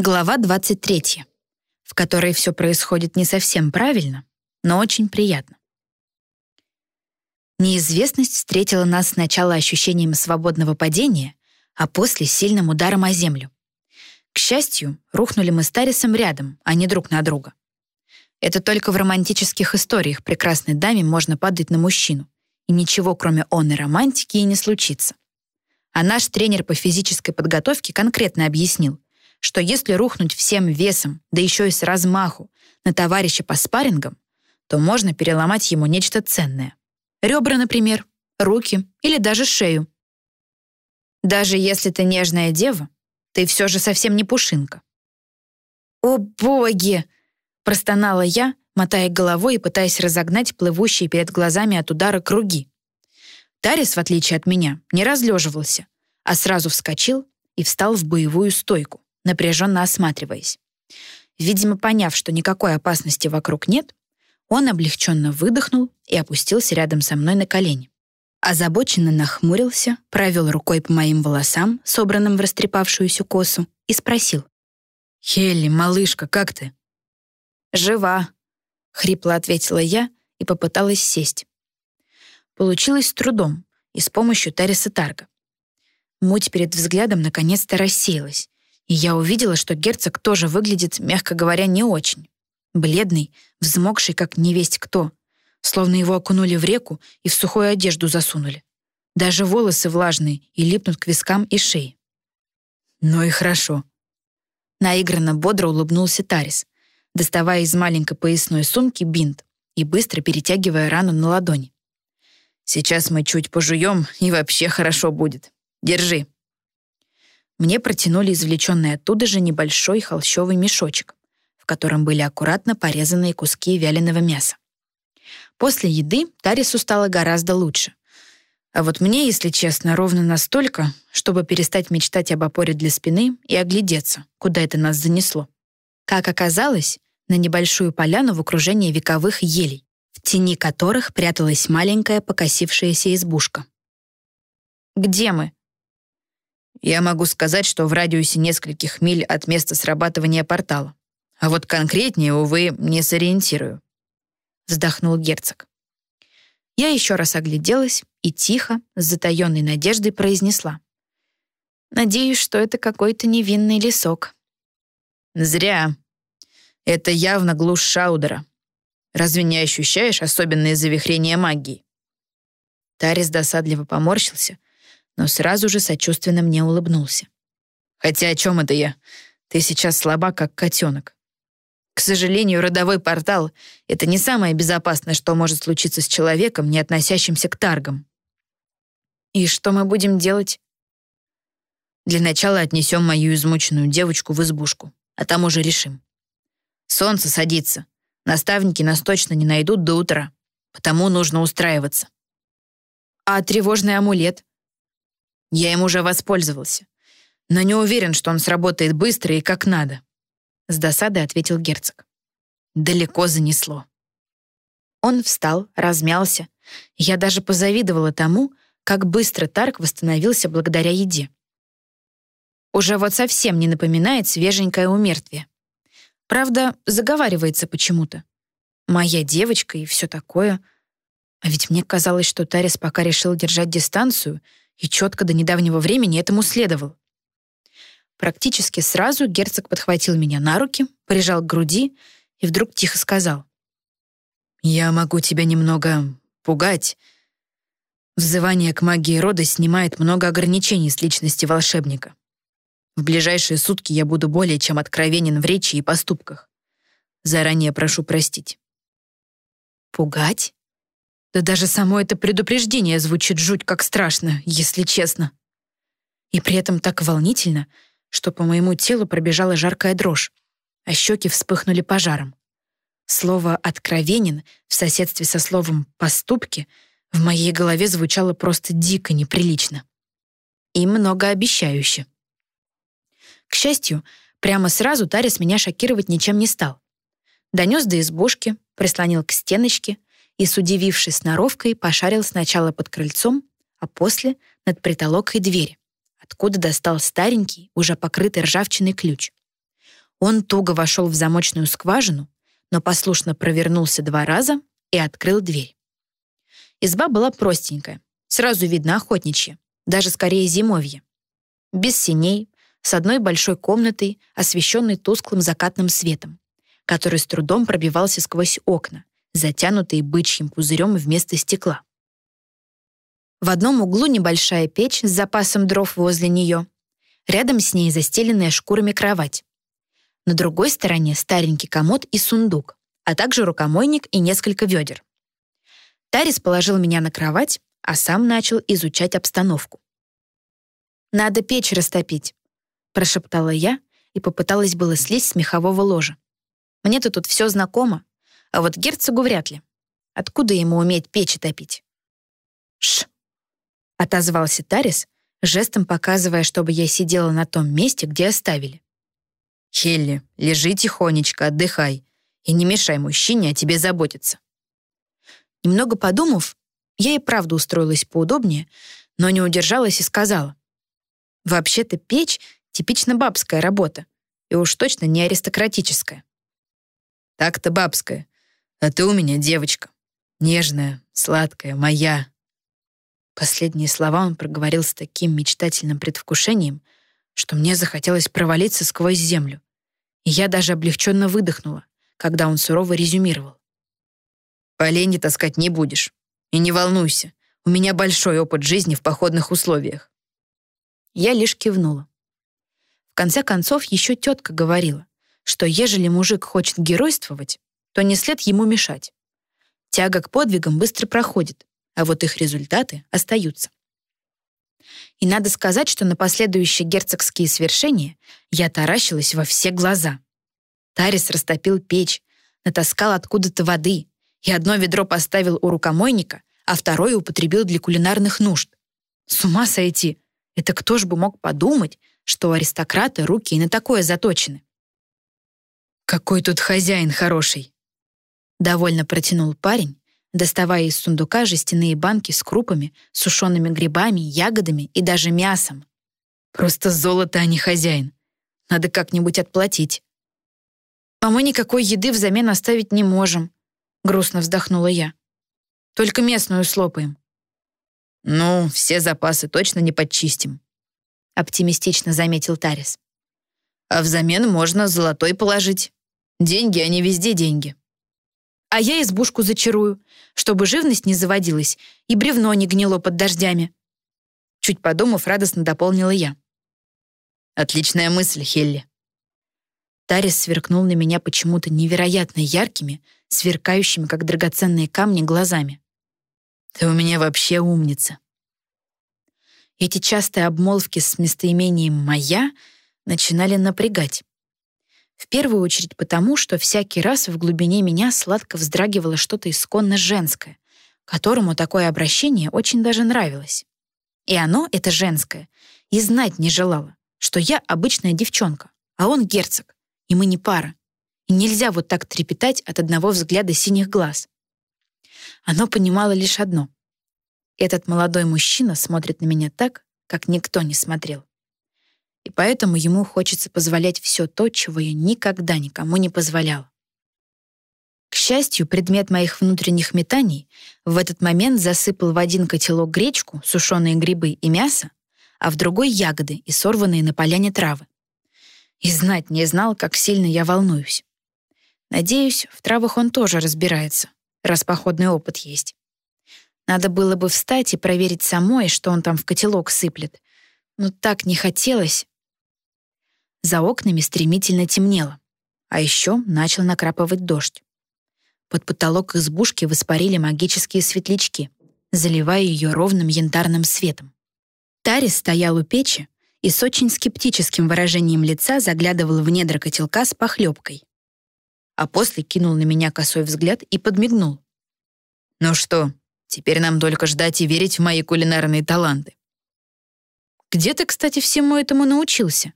Глава 23, в которой все происходит не совсем правильно, но очень приятно. Неизвестность встретила нас сначала ощущением свободного падения, а после — сильным ударом о землю. К счастью, рухнули мы с Тарисом рядом, а не друг на друга. Это только в романтических историях прекрасной даме можно падать на мужчину, и ничего, кроме он и романтики, и не случится. А наш тренер по физической подготовке конкретно объяснил, что если рухнуть всем весом, да еще и с размаху, на товарища по спаррингам, то можно переломать ему нечто ценное. Ребра, например, руки или даже шею. Даже если ты нежная дева, ты все же совсем не пушинка. «О, боги!» — простонала я, мотая головой и пытаясь разогнать плывущие перед глазами от удара круги. Тарис, в отличие от меня, не разлеживался, а сразу вскочил и встал в боевую стойку напряженно осматриваясь. Видимо, поняв, что никакой опасности вокруг нет, он облегченно выдохнул и опустился рядом со мной на колени. Озабоченно нахмурился, провел рукой по моим волосам, собранным в растрепавшуюся косу, и спросил. «Хелли, малышка, как ты?» «Жива», — хрипло ответила я и попыталась сесть. Получилось с трудом и с помощью Тариса Тарга. Муть перед взглядом наконец-то рассеялась, и я увидела, что герцог тоже выглядит, мягко говоря, не очень. Бледный, взмокший, как невесть кто, словно его окунули в реку и в сухую одежду засунули. Даже волосы влажные и липнут к вискам и шее. «Ну и хорошо». Наигранно бодро улыбнулся Тарис, доставая из маленькой поясной сумки бинт и быстро перетягивая рану на ладони. «Сейчас мы чуть пожуем, и вообще хорошо будет. Держи». Мне протянули извлеченный оттуда же небольшой холщовый мешочек, в котором были аккуратно порезанные куски вяленого мяса. После еды Тарису стало гораздо лучше. А вот мне, если честно, ровно настолько, чтобы перестать мечтать об опоре для спины и оглядеться, куда это нас занесло. Как оказалось, на небольшую поляну в окружении вековых елей, в тени которых пряталась маленькая покосившаяся избушка. «Где мы?» Я могу сказать, что в радиусе нескольких миль от места срабатывания портала. А вот конкретнее, увы, не сориентирую. Вздохнул герцог. Я еще раз огляделась и тихо, с затаенной надеждой произнесла. Надеюсь, что это какой-то невинный лесок. Зря. Это явно глушь Шаудера. Разве не ощущаешь особенные завихрения магии? Тарис досадливо поморщился, но сразу же сочувственно мне улыбнулся. «Хотя о чем это я? Ты сейчас слаба, как котенок. К сожалению, родовой портал — это не самое безопасное, что может случиться с человеком, не относящимся к таргам. И что мы будем делать? Для начала отнесем мою измученную девочку в избушку, а там уже решим. Солнце садится. Наставники нас точно не найдут до утра, потому нужно устраиваться. А тревожный амулет? Я им уже воспользовался. Но не уверен, что он сработает быстро и как надо. С досадой ответил герцог. Далеко занесло. Он встал, размялся. Я даже позавидовала тому, как быстро Тарк восстановился благодаря еде. Уже вот совсем не напоминает свеженькое умертвие. Правда, заговаривается почему-то. Моя девочка и все такое. А ведь мне казалось, что Тарис пока решил держать дистанцию и четко до недавнего времени этому следовал. Практически сразу герцог подхватил меня на руки, прижал к груди и вдруг тихо сказал. «Я могу тебя немного пугать. Взывание к магии рода снимает много ограничений с личности волшебника. В ближайшие сутки я буду более чем откровенен в речи и поступках. Заранее прошу простить». «Пугать?» Да даже само это предупреждение звучит жуть как страшно, если честно. И при этом так волнительно, что по моему телу пробежала жаркая дрожь, а щеки вспыхнули пожаром. Слово «откровенен» в соседстве со словом «поступки» в моей голове звучало просто дико неприлично. И многообещающе. К счастью, прямо сразу Тарис меня шокировать ничем не стал. Донес до избушки, прислонил к стеночке — и с удивившей сноровкой пошарил сначала под крыльцом, а после — над притолокой двери, откуда достал старенький, уже покрытый ржавчиной ключ. Он туго вошел в замочную скважину, но послушно провернулся два раза и открыл дверь. Изба была простенькая, сразу видно охотничья, даже скорее зимовье. Без синей, с одной большой комнатой, освещенной тусклым закатным светом, который с трудом пробивался сквозь окна, затянутые бычьим пузырем вместо стекла. В одном углу небольшая печь с запасом дров возле нее. Рядом с ней застеленная шкурами кровать. На другой стороне старенький комод и сундук, а также рукомойник и несколько ведер. Тарис положил меня на кровать, а сам начал изучать обстановку. «Надо печь растопить», — прошептала я и попыталась было слезть с мехового ложа. «Мне-то тут все знакомо, а вот герцогу вряд ли. Откуда ему уметь печь топить?» «Ш!» отозвался Тарис, жестом показывая, чтобы я сидела на том месте, где оставили. «Хелли, лежи тихонечко, отдыхай, и не мешай мужчине о тебе заботиться». Немного подумав, я и правда устроилась поудобнее, но не удержалась и сказала. «Вообще-то печь — типично бабская работа, и уж точно не аристократическая». «Так-то бабская, а ты у меня девочка. Нежная, сладкая, моя». Последние слова он проговорил с таким мечтательным предвкушением, что мне захотелось провалиться сквозь землю. И я даже облегченно выдохнула, когда он сурово резюмировал. «Поленья таскать не будешь. И не волнуйся, у меня большой опыт жизни в походных условиях». Я лишь кивнула. В конце концов, еще тетка говорила, что ежели мужик хочет геройствовать, то не след ему мешать. Тяга к подвигам быстро проходит, а вот их результаты остаются. И надо сказать, что на последующие герцогские свершения я таращилась во все глаза. Тарис растопил печь, натаскал откуда-то воды и одно ведро поставил у рукомойника, а второе употребил для кулинарных нужд. С ума сойти! Это кто ж бы мог подумать, что аристократы руки и на такое заточены? «Какой тут хозяин хороший!» Довольно протянул парень, доставая из сундука жестяные банки с крупами, сушеными грибами, ягодами и даже мясом. «Просто золото, а не хозяин. Надо как-нибудь отплатить». «А мы никакой еды взамен оставить не можем», — грустно вздохнула я. «Только местную слопаем». «Ну, все запасы точно не подчистим», — оптимистично заметил Тарис. «А взамен можно золотой положить. Деньги, они везде деньги». А я избушку зачарую, чтобы живность не заводилась и бревно не гнило под дождями. Чуть подумав, радостно дополнила я. Отличная мысль, Хелли. Тарис сверкнул на меня почему-то невероятно яркими, сверкающими, как драгоценные камни, глазами. «Ты у меня вообще умница». Эти частые обмолвки с местоимением «моя» начинали напрягать. В первую очередь потому, что всякий раз в глубине меня сладко вздрагивало что-то исконно женское, которому такое обращение очень даже нравилось. И оно, это женское, и знать не желало, что я обычная девчонка, а он герцог, и мы не пара. И нельзя вот так трепетать от одного взгляда синих глаз. Оно понимало лишь одно. Этот молодой мужчина смотрит на меня так, как никто не смотрел и поэтому ему хочется позволять все то, чего я никогда никому не позволяла. К счастью, предмет моих внутренних метаний в этот момент засыпал в один котелок гречку, сушеные грибы и мясо, а в другой — ягоды и сорванные на поляне травы. И знать не знал, как сильно я волнуюсь. Надеюсь, в травах он тоже разбирается, раз походный опыт есть. Надо было бы встать и проверить самой, что он там в котелок сыплет. Но так не хотелось. За окнами стремительно темнело, а еще начал накрапывать дождь. Под потолок избушки воспарили магические светлячки, заливая ее ровным янтарным светом. Тарис стоял у печи и с очень скептическим выражением лица заглядывал в недра котелка с похлебкой. А после кинул на меня косой взгляд и подмигнул. «Ну что, теперь нам только ждать и верить в мои кулинарные таланты». «Где ты, кстати, всему этому научился?»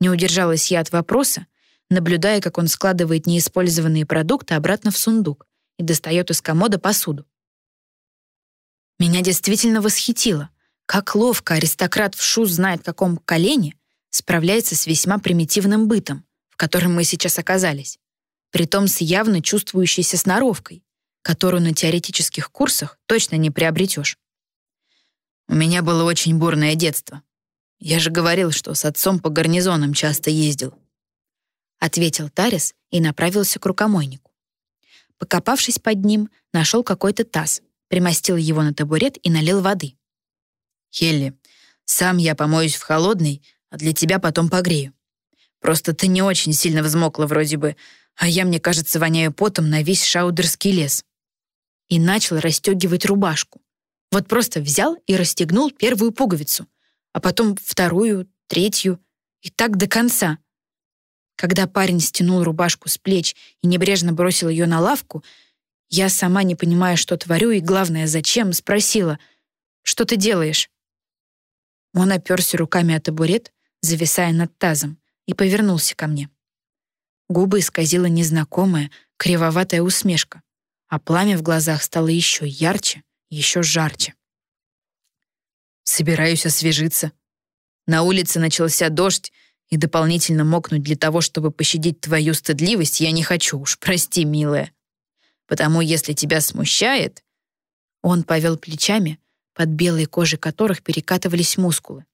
Не удержалась я от вопроса, наблюдая, как он складывает неиспользованные продукты обратно в сундук и достает из комода посуду. Меня действительно восхитило, как ловко аристократ в шу знает каком колене справляется с весьма примитивным бытом, в котором мы сейчас оказались, притом с явно чувствующейся сноровкой, которую на теоретических курсах точно не приобретешь. У меня было очень бурное детство. Я же говорил, что с отцом по гарнизонам часто ездил. Ответил Тарис и направился к рукомойнику. Покопавшись под ним, нашел какой-то таз, примостил его на табурет и налил воды. «Хелли, сам я помоюсь в холодной, а для тебя потом погрею. Просто ты не очень сильно взмокла вроде бы, а я, мне кажется, воняю потом на весь шаудерский лес». И начал расстегивать рубашку. Вот просто взял и расстегнул первую пуговицу, а потом вторую, третью, и так до конца. Когда парень стянул рубашку с плеч и небрежно бросил ее на лавку, я, сама не понимая, что творю, и, главное, зачем, спросила, «Что ты делаешь?» Он оперся руками о табурет, зависая над тазом, и повернулся ко мне. Губы исказила незнакомая, кривоватая усмешка, а пламя в глазах стало еще ярче, еще жарче. «Собираюсь освежиться. На улице начался дождь, и дополнительно мокнуть для того, чтобы пощадить твою стыдливость, я не хочу уж, прости, милая. Потому если тебя смущает...» Он повел плечами, под белой кожей которых перекатывались мускулы.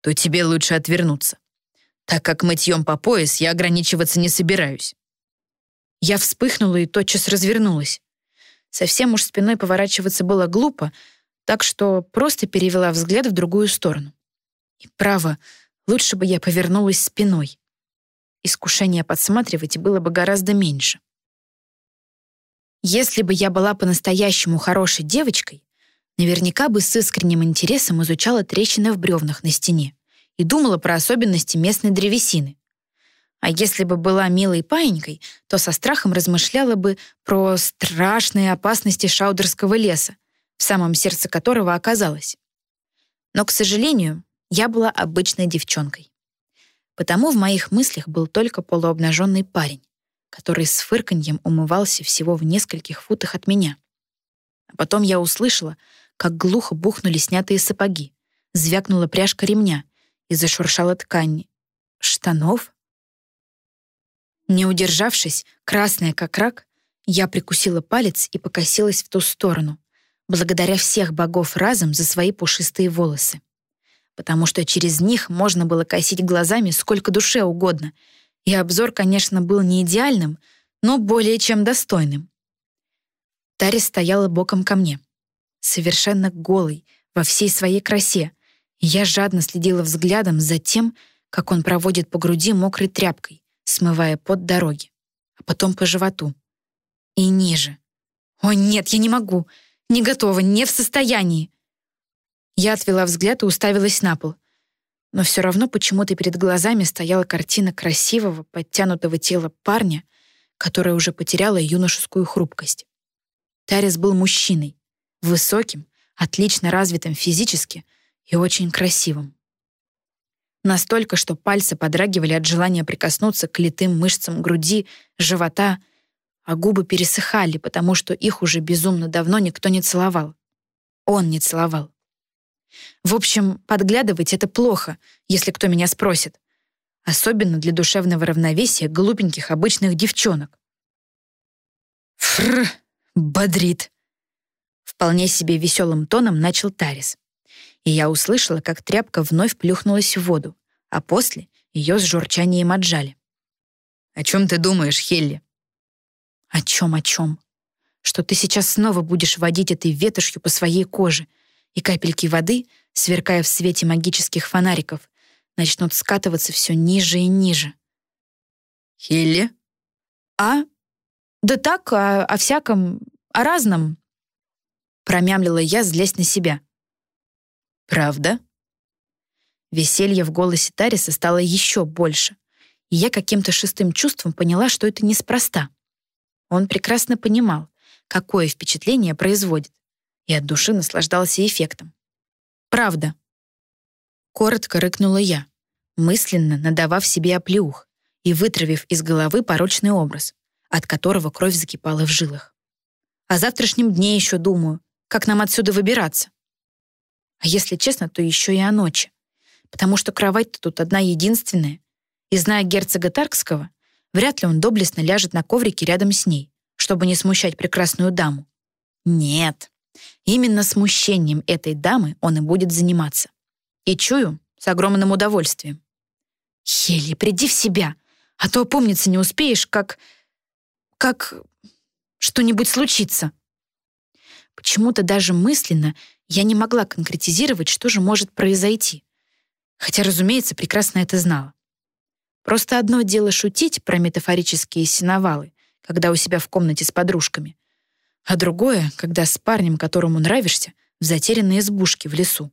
«То тебе лучше отвернуться так как мытьем по пояс я ограничиваться не собираюсь. Я вспыхнула и тотчас развернулась. Совсем уж спиной поворачиваться было глупо, так что просто перевела взгляд в другую сторону. И право, лучше бы я повернулась спиной. Искушение подсматривать было бы гораздо меньше. Если бы я была по-настоящему хорошей девочкой, наверняка бы с искренним интересом изучала трещины в бревнах на стене и думала про особенности местной древесины. А если бы была милой паинькой, то со страхом размышляла бы про страшные опасности Шаудерского леса, в самом сердце которого оказалась. Но, к сожалению, я была обычной девчонкой. Потому в моих мыслях был только полуобнаженный парень, который с фырканьем умывался всего в нескольких футах от меня. А потом я услышала, как глухо бухнули снятые сапоги, звякнула пряжка ремня, и зашуршала ткань. Штанов? Не удержавшись, красная как рак, я прикусила палец и покосилась в ту сторону, благодаря всех богов разом за свои пушистые волосы. Потому что через них можно было косить глазами сколько душе угодно, и обзор, конечно, был не идеальным, но более чем достойным. Тарис стояла боком ко мне, совершенно голой, во всей своей красе, я жадно следила взглядом за тем, как он проводит по груди мокрой тряпкой, смывая под дороги, а потом по животу. И ниже. «О, нет, я не могу! Не готова, не в состоянии!» Я отвела взгляд и уставилась на пол. Но все равно почему-то перед глазами стояла картина красивого, подтянутого тела парня, которое уже потеряло юношескую хрупкость. Тарис был мужчиной, высоким, отлично развитым физически — и очень красивым. Настолько, что пальцы подрагивали от желания прикоснуться к литым мышцам груди, живота, а губы пересыхали, потому что их уже безумно давно никто не целовал. Он не целовал. В общем, подглядывать — это плохо, если кто меня спросит. Особенно для душевного равновесия глупеньких обычных девчонок. Фр, бодрит. Вполне себе веселым тоном начал Тарис и я услышала, как тряпка вновь плюхнулась в воду, а после ее с журчанием отжали. «О чем ты думаешь, Хелли?» «О чем, о чем? Что ты сейчас снова будешь водить этой ветошью по своей коже, и капельки воды, сверкая в свете магических фонариков, начнут скатываться все ниже и ниже». «Хелли?» «А? Да так, о, о всяком, о разном», промямлила я, злясь на себя. «Правда?» Веселье в голосе Тариса стало еще больше, и я каким-то шестым чувством поняла, что это неспроста. Он прекрасно понимал, какое впечатление производит, и от души наслаждался эффектом. «Правда». Коротко рыкнула я, мысленно надавав себе оплеух и вытравив из головы порочный образ, от которого кровь закипала в жилах. О завтрашнем дне еще думаю, как нам отсюда выбираться. А если честно, то еще и о ночи. Потому что кровать-то тут одна единственная. И зная герцога Таркского, вряд ли он доблестно ляжет на коврике рядом с ней, чтобы не смущать прекрасную даму. Нет, именно смущением этой дамы он и будет заниматься. И чую, с огромным удовольствием. «Хелли, приди в себя, а то помниться не успеешь, как... как... что-нибудь случится». Почему-то даже мысленно я не могла конкретизировать, что же может произойти. Хотя, разумеется, прекрасно это знала. Просто одно дело шутить про метафорические синовалы, когда у себя в комнате с подружками, а другое, когда с парнем, которому нравишься, в затерянной избушке в лесу.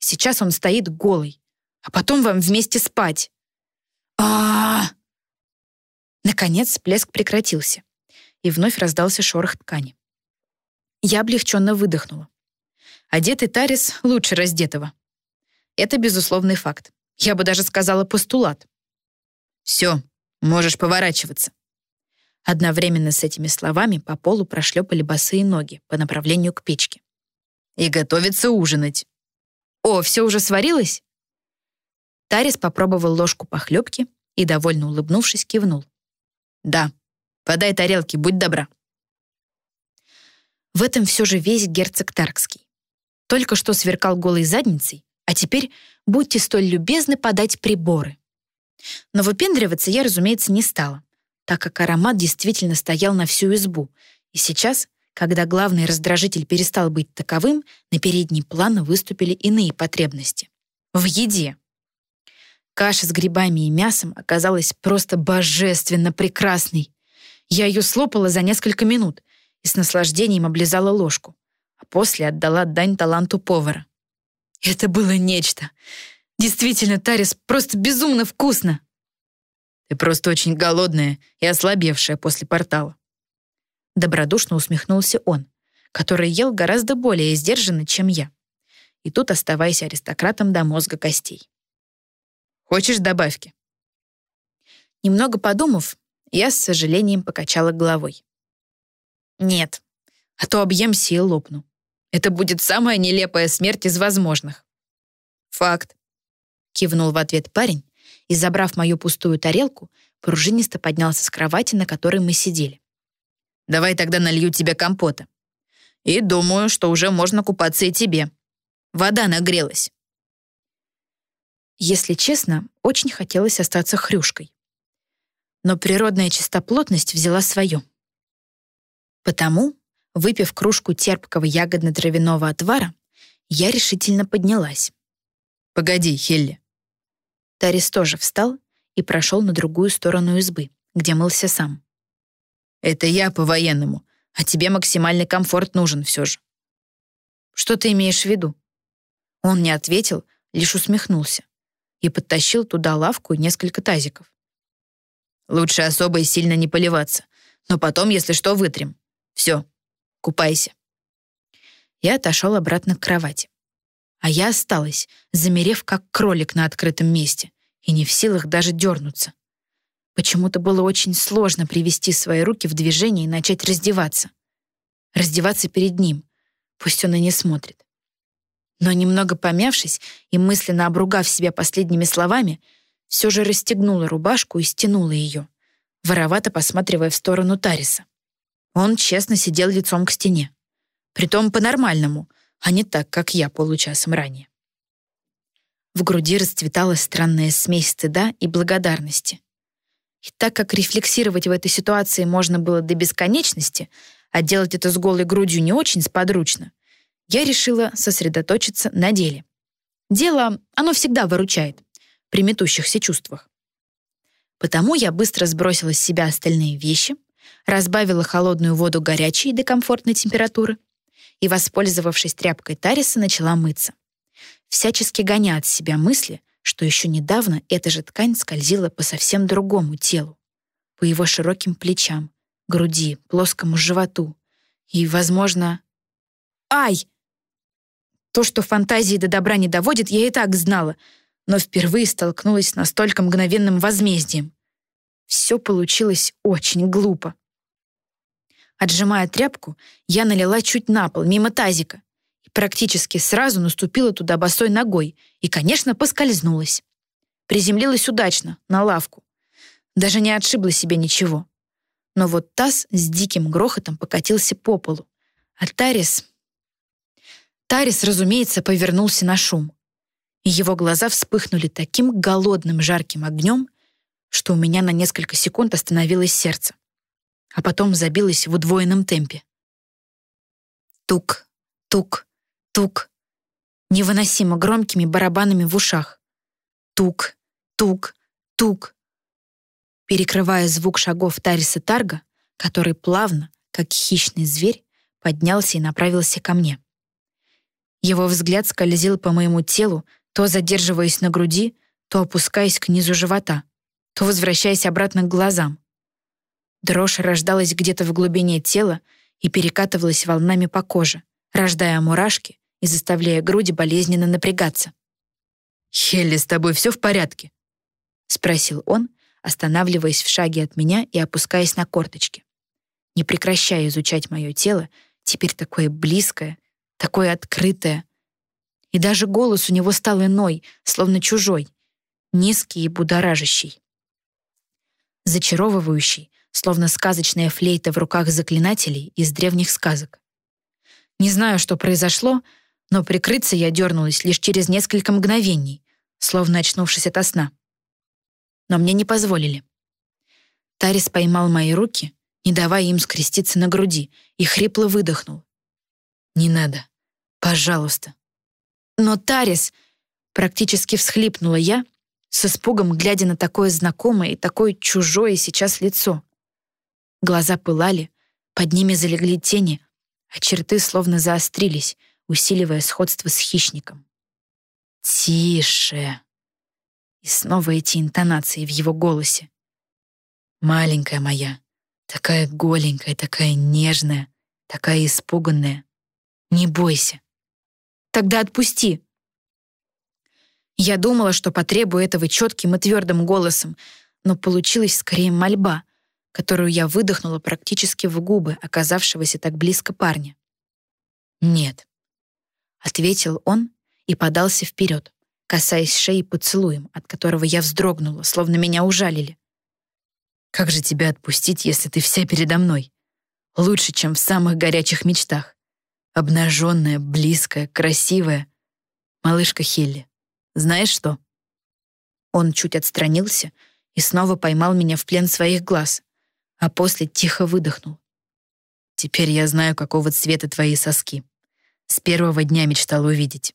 Сейчас он стоит голый, а потом вам вместе спать. а, -а, -а Наконец плеск прекратился, и вновь раздался шорох ткани. Я облегченно выдохнула. Одетый Тарис лучше раздетого. Это безусловный факт. Я бы даже сказала постулат. «Все, можешь поворачиваться». Одновременно с этими словами по полу прошлепали босые ноги по направлению к печке. «И готовится ужинать». «О, все уже сварилось?» Тарис попробовал ложку похлебки и, довольно улыбнувшись, кивнул. «Да, подай тарелки, будь добра». В этом все же весь герцог Таркский. Только что сверкал голой задницей, а теперь будьте столь любезны подать приборы. Но выпендриваться я, разумеется, не стала, так как аромат действительно стоял на всю избу, и сейчас, когда главный раздражитель перестал быть таковым, на передний план выступили иные потребности. В еде. Каша с грибами и мясом оказалась просто божественно прекрасной. Я ее слопала за несколько минут и с наслаждением облизала ложку, а после отдала дань таланту повара. Это было нечто. Действительно, Тарис, просто безумно вкусно. Ты просто очень голодная и ослабевшая после портала. Добродушно усмехнулся он, который ел гораздо более сдержанно, чем я. И тут оставайся аристократом до мозга костей. Хочешь добавки? Немного подумав, я с сожалением покачала головой. Нет, а то объемся и лопну. Это будет самая нелепая смерть из возможных. Факт. Кивнул в ответ парень и, забрав мою пустую тарелку, пружинисто поднялся с кровати, на которой мы сидели. «Давай тогда налью тебе компота. И думаю, что уже можно купаться и тебе. Вода нагрелась». Если честно, очень хотелось остаться хрюшкой. Но природная чистоплотность взяла свое. Потому, выпив кружку терпкого ягодно-травяного отвара, я решительно поднялась. «Погоди, Хелли». Тарис тоже встал и прошел на другую сторону избы, где мылся сам. «Это я по-военному, а тебе максимальный комфорт нужен все же». «Что ты имеешь в виду?» Он не ответил, лишь усмехнулся и подтащил туда лавку и несколько тазиков. «Лучше особо и сильно не поливаться, но потом, если что, вытрем. Все, купайся». Я отошел обратно к кровати. А я осталась, замерев как кролик на открытом месте, и не в силах даже дернуться. Почему-то было очень сложно привести свои руки в движение и начать раздеваться. Раздеваться перед ним, пусть он и не смотрит. Но немного помявшись и мысленно обругав себя последними словами, все же расстегнула рубашку и стянула ее, воровато посматривая в сторону Тариса. Он честно сидел лицом к стене. Притом по-нормальному, а не так, как я получасом ранее. В груди расцветала странная смесь стыда и благодарности. И так как рефлексировать в этой ситуации можно было до бесконечности, а делать это с голой грудью не очень сподручно, я решила сосредоточиться на деле. Дело, оно всегда выручает при метущихся чувствах. Потому я быстро сбросила с себя остальные вещи, разбавила холодную воду горячей до комфортной температуры и, воспользовавшись тряпкой Тариса, начала мыться всячески гоня от себя мысли, что еще недавно эта же ткань скользила по совсем другому телу, по его широким плечам, груди, плоскому животу и, возможно... Ай! То, что фантазии до добра не доводит, я и так знала, но впервые столкнулась с настолько мгновенным возмездием. Все получилось очень глупо. Отжимая тряпку, я налила чуть на пол, мимо тазика, практически сразу наступила туда босой ногой и, конечно, поскользнулась. Приземлилась удачно, на лавку. Даже не отшибла себе ничего. Но вот таз с диким грохотом покатился по полу. А Тарис... Тарис, разумеется, повернулся на шум. И его глаза вспыхнули таким голодным жарким огнем, что у меня на несколько секунд остановилось сердце, а потом забилось в удвоенном темпе. Тук, тук, тук. Невыносимо громкими барабанами в ушах. Тук, тук, тук. Перекрывая звук шагов Тариса Тарга, который плавно, как хищный зверь, поднялся и направился ко мне. Его взгляд скользил по моему телу, то задерживаясь на груди, то опускаясь к низу живота, то возвращаясь обратно к глазам. Дрожь рождалась где-то в глубине тела и перекатывалась волнами по коже, рождая мурашки и заставляя груди болезненно напрягаться. «Хелли, с тобой все в порядке?» — спросил он, останавливаясь в шаге от меня и опускаясь на корточки. Не прекращая изучать мое тело, теперь такое близкое, такое открытое. И даже голос у него стал иной, словно чужой, низкий и будоражащий. Зачаровывающий, словно сказочная флейта в руках заклинателей из древних сказок. Не знаю, что произошло, но прикрыться я дернулась лишь через несколько мгновений, словно очнувшись ото сна. Но мне не позволили. Тарис поймал мои руки, не давая им скреститься на груди, и хрипло выдохнул. «Не надо. Пожалуйста». «Но Тарис...» — практически всхлипнула я, с испугом глядя на такое знакомое и такое чужое сейчас лицо. Глаза пылали, под ними залегли тени, а черты словно заострились, усиливая сходство с хищником. «Тише!» И снова эти интонации в его голосе. «Маленькая моя, такая голенькая, такая нежная, такая испуганная. Не бойся». «Тогда отпусти!» Я думала, что потребую этого четким и твердым голосом, но получилась скорее мольба, которую я выдохнула практически в губы оказавшегося так близко парня. «Нет», — ответил он и подался вперед, касаясь шеи поцелуем, от которого я вздрогнула, словно меня ужалили. «Как же тебя отпустить, если ты вся передо мной? Лучше, чем в самых горячих мечтах. Обнаженная, близкая, красивая. Малышка Хелли, знаешь что?» Он чуть отстранился и снова поймал меня в плен своих глаз, а после тихо выдохнул. «Теперь я знаю, какого цвета твои соски. С первого дня мечтал увидеть».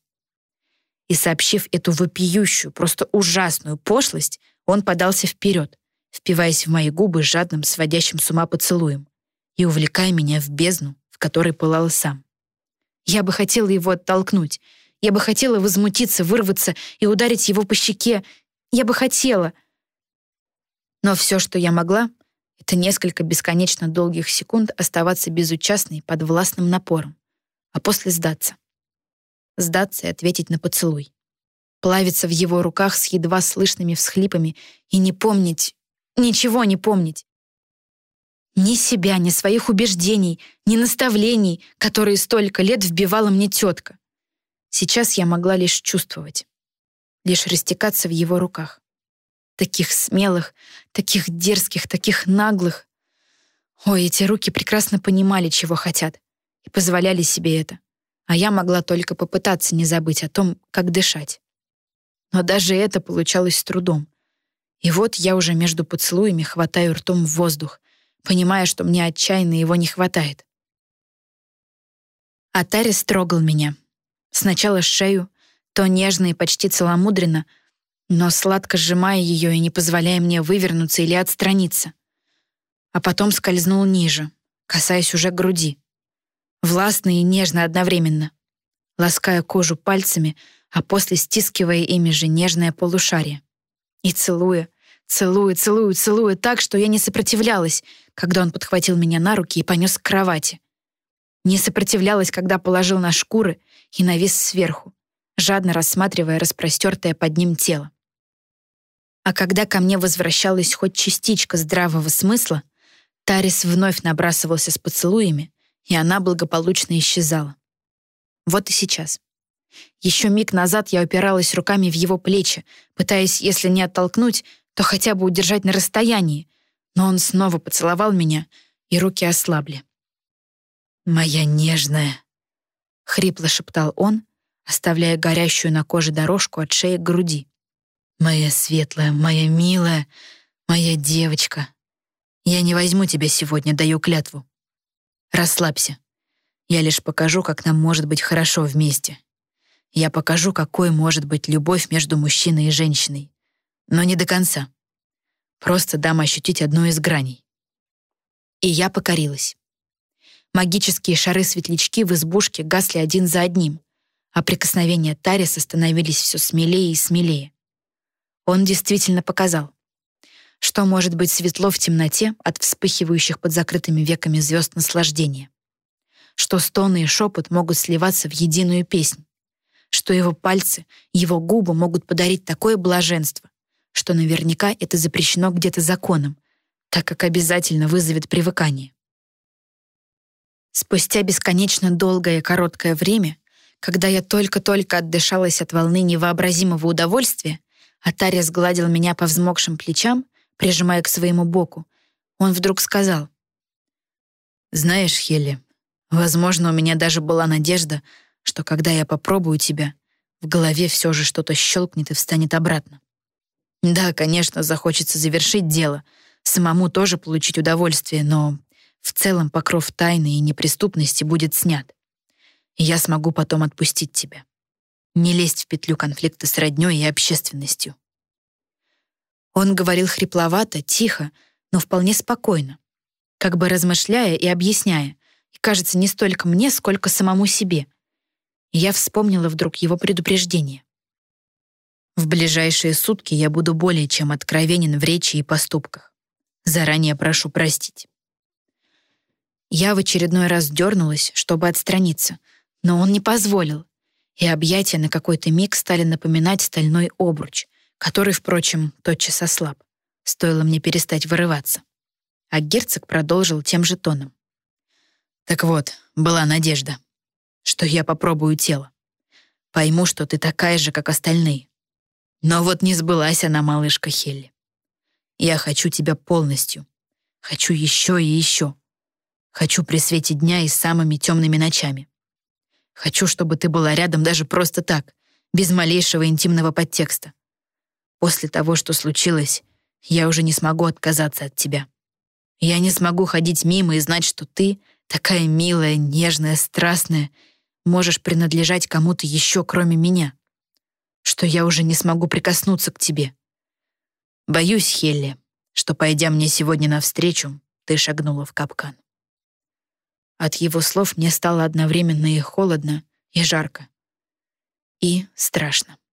И сообщив эту вопиющую, просто ужасную пошлость, он подался вперед, впиваясь в мои губы жадным, сводящим с ума поцелуем и увлекая меня в бездну, в которой пылал сам. Я бы хотела его оттолкнуть, я бы хотела возмутиться, вырваться и ударить его по щеке. Я бы хотела. Но все, что я могла, это несколько бесконечно долгих секунд оставаться безучастной под властным напором, а после сдаться. Сдаться и ответить на поцелуй. Плавиться в его руках с едва слышными всхлипами и не помнить, ничего не помнить. Ни себя, ни своих убеждений, ни наставлений, которые столько лет вбивала мне тетка. Сейчас я могла лишь чувствовать, лишь растекаться в его руках таких смелых, таких дерзких, таких наглых. Ой, эти руки прекрасно понимали, чего хотят, и позволяли себе это. А я могла только попытаться не забыть о том, как дышать. Но даже это получалось с трудом. И вот я уже между поцелуями хватаю ртом в воздух, понимая, что мне отчаянно его не хватает. Атари строгал меня. Сначала шею, то нежно и почти целомудренно — но сладко сжимая ее и не позволяя мне вывернуться или отстраниться. А потом скользнул ниже, касаясь уже груди. Властно и нежно одновременно, лаская кожу пальцами, а после стискивая ими же нежное полушарие. И целуя, целуя, целуя, целуя так, что я не сопротивлялась, когда он подхватил меня на руки и понес к кровати. Не сопротивлялась, когда положил на шкуры и навис сверху, жадно рассматривая распростертое под ним тело. А когда ко мне возвращалась хоть частичка здравого смысла, Тарис вновь набрасывался с поцелуями, и она благополучно исчезала. Вот и сейчас. Еще миг назад я упиралась руками в его плечи, пытаясь, если не оттолкнуть, то хотя бы удержать на расстоянии. Но он снова поцеловал меня, и руки ослабли. «Моя нежная», — хрипло шептал он, оставляя горящую на коже дорожку от шеи к груди. «Моя светлая, моя милая, моя девочка. Я не возьму тебя сегодня, даю клятву. Расслабься. Я лишь покажу, как нам может быть хорошо вместе. Я покажу, какой может быть любовь между мужчиной и женщиной. Но не до конца. Просто дам ощутить одну из граней. И я покорилась. Магические шары-светлячки в избушке гасли один за одним, а прикосновения Тариса становились все смелее и смелее. Он действительно показал, что может быть светло в темноте от вспыхивающих под закрытыми веками звезд наслаждения, что стоны и шепот могут сливаться в единую песнь, что его пальцы, его губы могут подарить такое блаженство, что наверняка это запрещено где-то законом, так как обязательно вызовет привыкание. Спустя бесконечно долгое и короткое время когда я только-только отдышалась от волны невообразимого удовольствия, а Таря сгладил меня по взмокшим плечам, прижимая к своему боку, он вдруг сказал. «Знаешь, Хелли, возможно, у меня даже была надежда, что когда я попробую тебя, в голове все же что-то щелкнет и встанет обратно. Да, конечно, захочется завершить дело, самому тоже получить удовольствие, но в целом покров тайны и неприступности будет снят и я смогу потом отпустить тебя. Не лезть в петлю конфликта с роднёй и общественностью. Он говорил хрипловато, тихо, но вполне спокойно, как бы размышляя и объясняя, и, кажется, не столько мне, сколько самому себе. И я вспомнила вдруг его предупреждение. В ближайшие сутки я буду более чем откровенен в речи и поступках. Заранее прошу простить. Я в очередной раз дернулась, чтобы отстраниться — но он не позволил, и объятия на какой-то миг стали напоминать стальной обруч, который, впрочем, тотчас ослаб. Стоило мне перестать вырываться. А герцог продолжил тем же тоном. «Так вот, была надежда, что я попробую тело. Пойму, что ты такая же, как остальные. Но вот не сбылась она, малышка Хелли. Я хочу тебя полностью. Хочу еще и еще. Хочу при свете дня и самыми темными ночами. Хочу, чтобы ты была рядом даже просто так, без малейшего интимного подтекста. После того, что случилось, я уже не смогу отказаться от тебя. Я не смогу ходить мимо и знать, что ты, такая милая, нежная, страстная, можешь принадлежать кому-то еще, кроме меня. Что я уже не смогу прикоснуться к тебе. Боюсь, Хелли, что, пойдя мне сегодня навстречу, ты шагнула в капкан. От его слов мне стало одновременно и холодно, и жарко. И страшно.